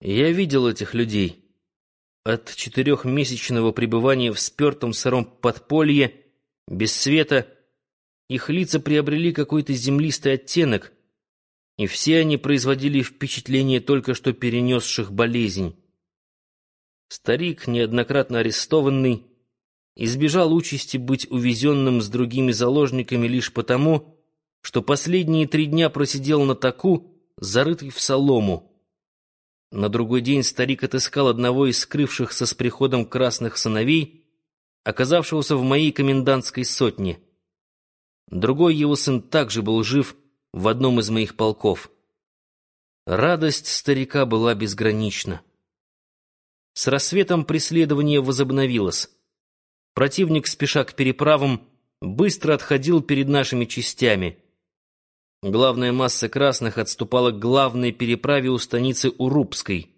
Я видел этих людей. От четырехмесячного пребывания в спертом сыром подполье, без света, их лица приобрели какой-то землистый оттенок, и все они производили впечатление только что перенесших болезнь. Старик, неоднократно арестованный, избежал участи быть увезенным с другими заложниками лишь потому, что последние три дня просидел на таку, зарытый в солому. На другой день старик отыскал одного из скрывшихся с приходом красных сыновей, оказавшегося в моей комендантской сотне. Другой его сын также был жив в одном из моих полков. Радость старика была безгранична. С рассветом преследование возобновилось. Противник, спеша к переправам, быстро отходил перед нашими частями — Главная масса красных отступала к главной переправе у станицы Урупской.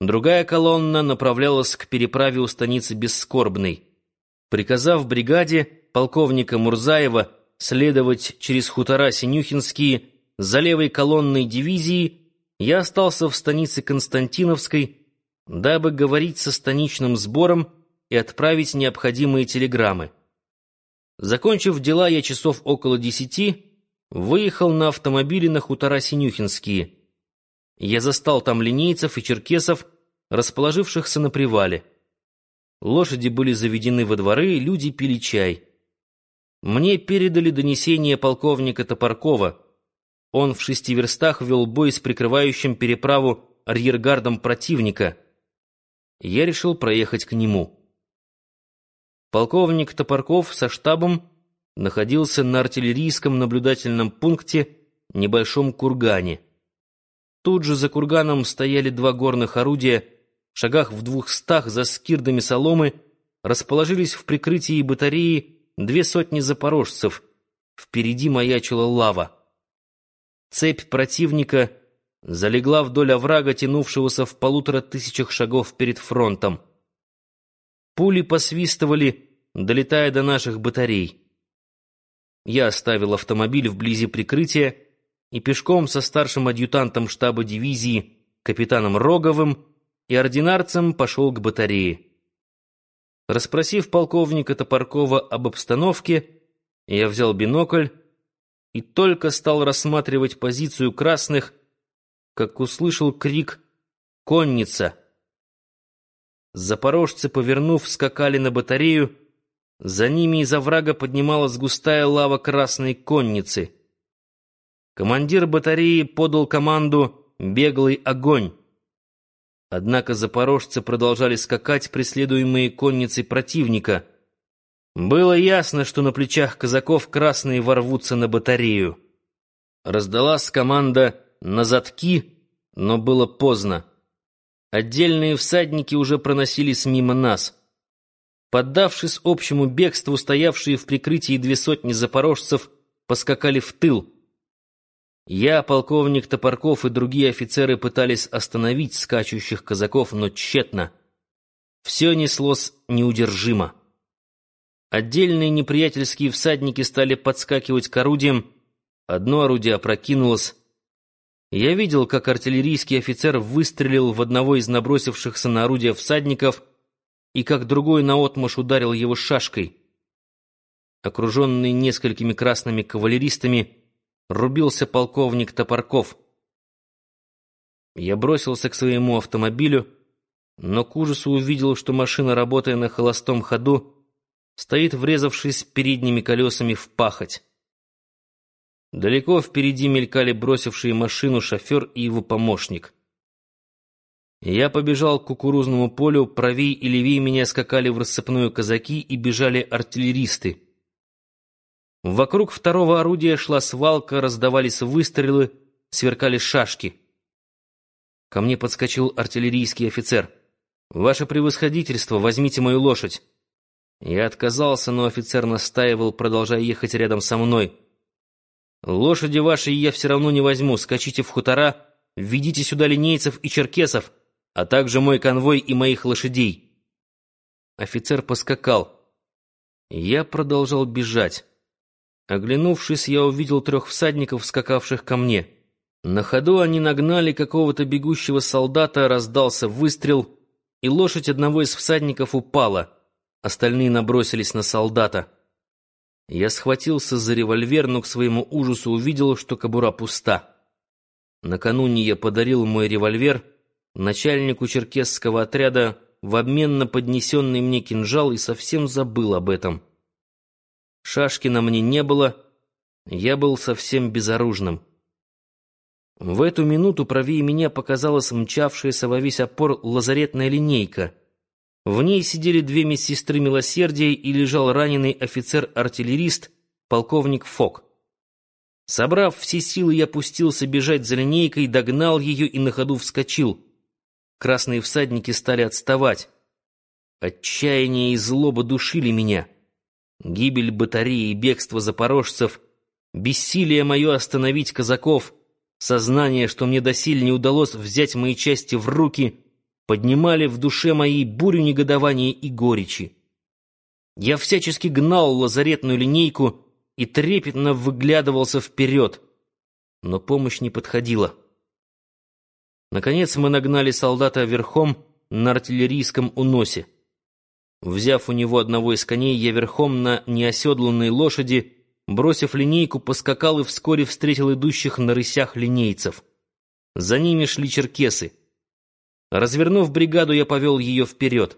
Другая колонна направлялась к переправе у станицы Бесскорбной. Приказав бригаде полковника Мурзаева следовать через хутора Синюхинские за левой колонной дивизии, я остался в станице Константиновской, дабы говорить со станичным сбором и отправить необходимые телеграммы. Закончив дела, я часов около десяти Выехал на автомобиле на хутора Синюхинские. Я застал там линейцев и черкесов, расположившихся на привале. Лошади были заведены во дворы, люди пили чай. Мне передали донесение полковника Топоркова. Он в шести верстах вел бой с прикрывающим переправу арьергардом противника. Я решил проехать к нему. Полковник Топорков со штабом находился на артиллерийском наблюдательном пункте небольшом кургане. Тут же за курганом стояли два горных орудия, в шагах в двухстах за скирдами соломы расположились в прикрытии батареи две сотни запорожцев. Впереди маячила лава. Цепь противника залегла вдоль оврага, тянувшегося в полутора тысячах шагов перед фронтом. Пули посвистывали, долетая до наших батарей. Я оставил автомобиль вблизи прикрытия и пешком со старшим адъютантом штаба дивизии, капитаном Роговым и ординарцем пошел к батарее. Расспросив полковника Топоркова об обстановке, я взял бинокль и только стал рассматривать позицию красных, как услышал крик «Конница!». Запорожцы, повернув, скакали на батарею, за ними из оврага поднималась густая лава красной конницы. Командир батареи подал команду «Беглый огонь». Однако запорожцы продолжали скакать, преследуемые конницей противника. Было ясно, что на плечах казаков красные ворвутся на батарею. Раздалась команда «На задки», но было поздно. Отдельные всадники уже проносились мимо нас — Поддавшись общему бегству, стоявшие в прикрытии две сотни запорожцев поскакали в тыл. Я, полковник Топорков и другие офицеры пытались остановить скачущих казаков, но тщетно. Все неслось неудержимо. Отдельные неприятельские всадники стали подскакивать к орудиям, одно орудие опрокинулось. Я видел, как артиллерийский офицер выстрелил в одного из набросившихся на орудие всадников — и как другой наотмашь ударил его шашкой. Окруженный несколькими красными кавалеристами, рубился полковник Топорков. Я бросился к своему автомобилю, но к ужасу увидел, что машина, работая на холостом ходу, стоит, врезавшись передними колесами в пахоть. Далеко впереди мелькали бросившие машину шофер и его помощник — я побежал к кукурузному полю, правей и левей меня скакали в рассыпную казаки и бежали артиллеристы. Вокруг второго орудия шла свалка, раздавались выстрелы, сверкали шашки. Ко мне подскочил артиллерийский офицер. «Ваше превосходительство, возьмите мою лошадь». Я отказался, но офицер настаивал, продолжая ехать рядом со мной. «Лошади ваши я все равно не возьму. Скачите в хутора, введите сюда линейцев и черкесов, а также мой конвой и моих лошадей. Офицер поскакал. Я продолжал бежать. Оглянувшись, я увидел трех всадников, скакавших ко мне. На ходу они нагнали какого-то бегущего солдата, раздался выстрел, и лошадь одного из всадников упала. Остальные набросились на солдата. Я схватился за револьвер, но к своему ужасу увидел, что кобура пуста. Накануне я подарил мой револьвер начальнику черкесского отряда в обмен на поднесенный мне кинжал и совсем забыл об этом. Шашки на мне не было, я был совсем безоружным. В эту минуту правее меня показалась мчавшаяся во весь опор лазаретная линейка. В ней сидели две медсестры милосердия и лежал раненый офицер-артиллерист, полковник Фок. Собрав все силы, я пустился бежать за линейкой, догнал ее и на ходу вскочил. Красные всадники стали отставать. Отчаяние и злоба душили меня. Гибель батареи и бегство запорожцев, бессилие мое остановить казаков — Сознание, что мне доселе не удалось взять мои части в руки, поднимали в душе моей бурю негодования и горечи. Я всячески гнал лазаретную линейку и трепетно выглядывался вперед, но помощь не подходила. Наконец мы нагнали солдата верхом на артиллерийском уносе. Взяв у него одного из коней, я верхом на неоседланной лошади бросив линейку, поскакал и вскоре встретил идущих на рысях линейцев. За ними шли черкесы. Развернув бригаду, я повел ее вперед.